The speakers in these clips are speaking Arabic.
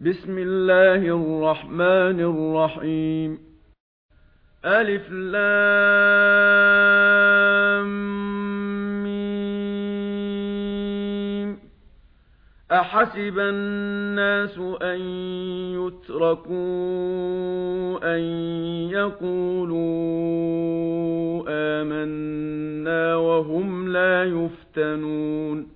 بسم الله الرحمن الرحيم الف لام ميم احسب الناس ان يتركوا ان يقولوا آمنا وهم لا يفتنون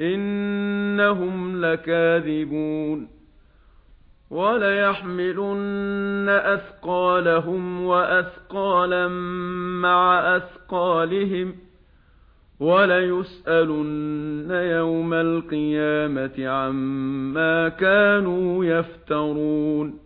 انهم لكاذبون ولا يحملن اثقالهم واثقالا مع اثقالهم ولا يسالون يوم القيامه عما كانوا يفترون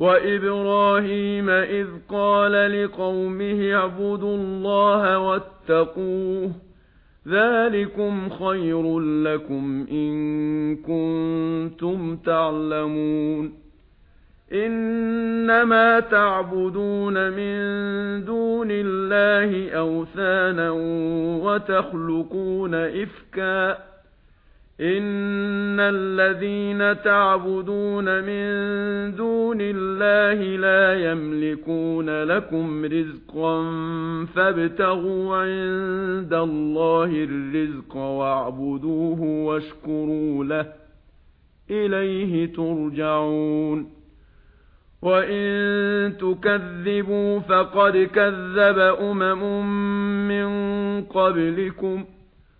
وَإِبْرَاهِيمَ إِذْ قَالَ لِقَوْمِهِ اعْبُدُوا اللَّهَ وَاتَّقُوهُ ذَلِكُمْ خَيْرٌ لَّكُمْ إِن كُنتُمْ تَعْلَمُونَ إِنَّمَا تَعْبُدُونَ مِن دُونِ اللَّهِ أَوْثَانًا وَتَخْلُقُونَ إِفْكًا ان الذين تعبدون من دون الله لا يملكون لكم رزقا فابتغوا عند الله الرزق واعبدوه واشكروا له اليه ترجعون وَإِن تُكَذِّبُوا فَقَدْ كَذَّبَ أُمَمٌ مِّن قَبْلِكُمْ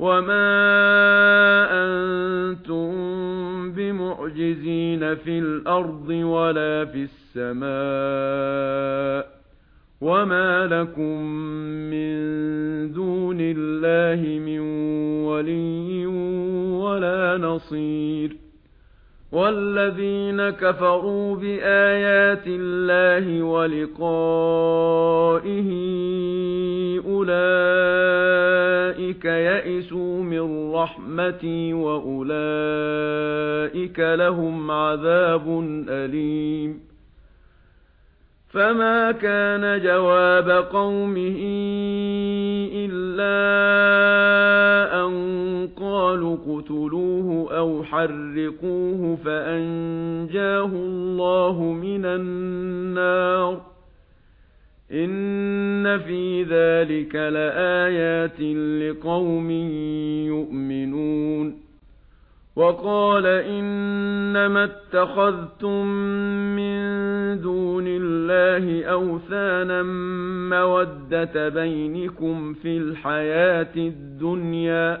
وَمَا أَنْتُمْ بِمُعْجِزِينَ فِي الْأَرْضِ وَلَا فِي السَّمَاءِ وَمَا لَكُمْ مِنْ دُونِ اللَّهِ مِنْ وَلِيٍّ وَلَا نَصِيرٍ وَالَّذِينَ كَفَرُوا بِآيَاتِ اللَّهِ وَلِقَائِهِ أُولَئِكَ يَئِسُوا مِن رَّحْمَتِي وَأُولَٰئِكَ لَهُمْ عَذَابٌ أَلِيمٌ فَمَا كَانَ جَوَابَ قَوْمِهِ إِلَّا أَن قَالُوا اقْتُلُوهُ أَوْ حَرِّقُوهُ فَأَنجَاهُ اللَّهُ مِنَ النَّارِ ان في ذلك لآيات لقوم يؤمنون وقال انما اتخذتم من دون الله اوثانا موده بينكم في الحياة الدنيا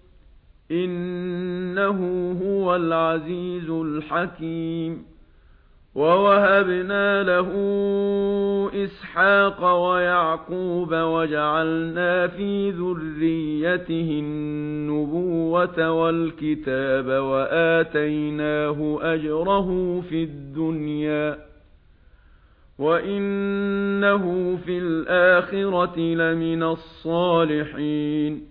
إِنَّهُ هُوَ الْعَزِيزُ الْحَكِيمُ وَوَهَبْنَا لَهُ إِسْحَاقَ وَيَعْقُوبَ وَجَعَلْنَا فِي ذُرِّيَّتِهِ النُّبُوَّةَ وَالْكِتَابَ وَآتَيْنَاهُ أَجْرَهُ فِي الدُّنْيَا وَإِنَّهُ فِي الْآخِرَةِ لَمِنَ الصَّالِحِينَ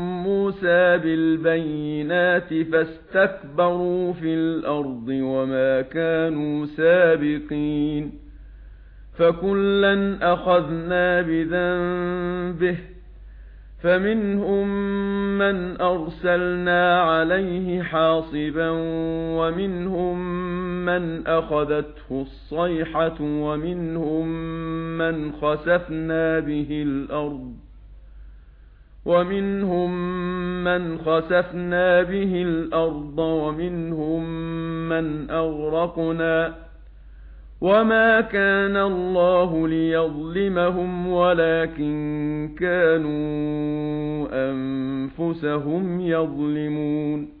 مُوسَى بِالْبَيِّنَاتِ فَاسْتَكْبَرُوا فِي الْأَرْضِ وَمَا كَانُوا سَابِقِينَ فَكُلًّا أَخَذْنَا بِذَنبِهِ فَمِنْهُمْ مَنْ أَرْسَلْنَا عَلَيْهِ حَاصِبًا وَمِنْهُمْ مَنْ أَخَذَتْهُ الصَّيْحَةُ وَمِنْهُمْ مَنْ خَسَفْنَا بِهِ الْأَرْضَ وَمِنْهُمْ مَنْ خَسَفْنَا بِهِ الْأَرْضَ وَمِنْهُمْ مَنْ أَغْرَقْنَا وَمَا كَانَ اللَّهُ لِيَظْلِمَهُمْ وَلَكِنْ كَانُوا أَنفُسَهُمْ يَظْلِمُونَ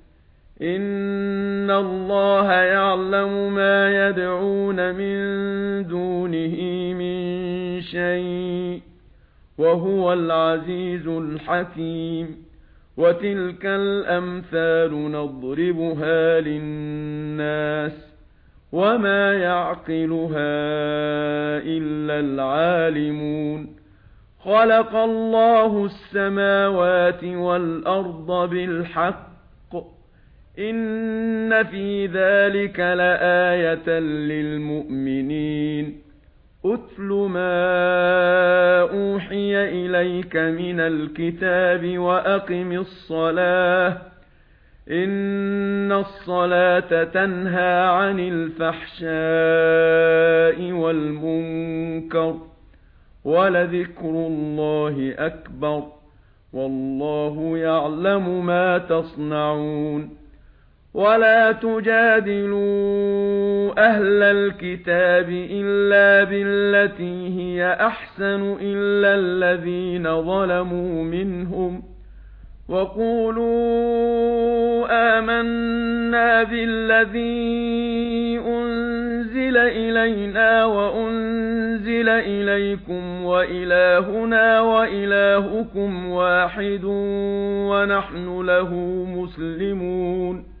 ان الله يعلم ما يدعون من دونه من شيء وهو العزيز الحكيم وتلك الامثال نضربها للناس وما يعقلها الا العالمون خلق الله السماوات والارض بالحق ان في ذلك لآية للمؤمنين اتل ما اوحي اليك من الكتاب واقم الصلاة ان الصلاة تنهى عن الفحشاء والمنكر ولذكر الله اكبر والله يعلم ما تصنعون ولا تجادلوا أهل الكتاب الا بالتي هي احسن الا الذين ظلموا منهم وقولوا آمنا بالذي أنزل إلينا وأنزل إليكم وإلهنا وإلهكم واحد ونحن له مسلمون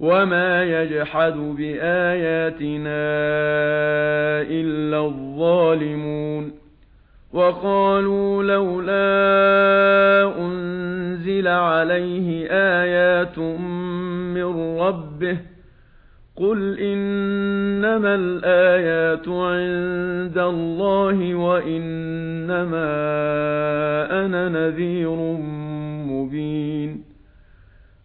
وَمَا يَجْحَدُ بِآيَاتِنَا إِلَّا الظَّالِمُونَ وَقَالُوا لَوْلَا أُنْزِلَ عَلَيْهِ آيَاتٌ مِّن رَّبِّهِ قُلْ إِنَّمَا الْآيَاتُ عِندَ اللَّهِ وَإِنَّمَا أَنَا نَذِيرٌ مُّبِينٌ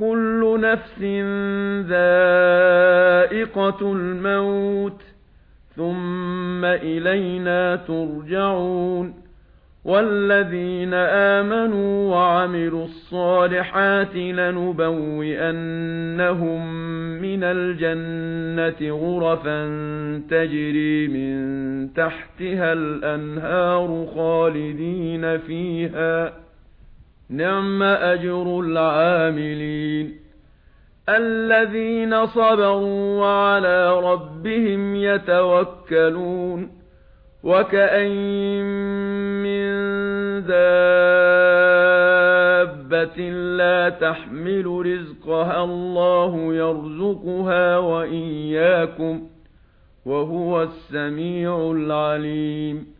كُلُّ نَفْسٍ ذَائِقَةُ الْمَوْتِ ثُمَّ إِلَيْنَا تُرْجَعُونَ وَالَّذِينَ آمَنُوا وَعَمِلُوا الصَّالِحَاتِ لَنُبَوِّئَنَّهُم مِّنَ الْجَنَّةِ غُرَفًا تَجْرِي مِن تَحْتِهَا الْأَنْهَارُ خَالِدِينَ فِيهَا نعم أجر العاملين الذين صبروا وعلى ربهم يتوكلون وكأين من دابة لا تحمل رزقها الله يرزقها وإياكم وهو السميع العليم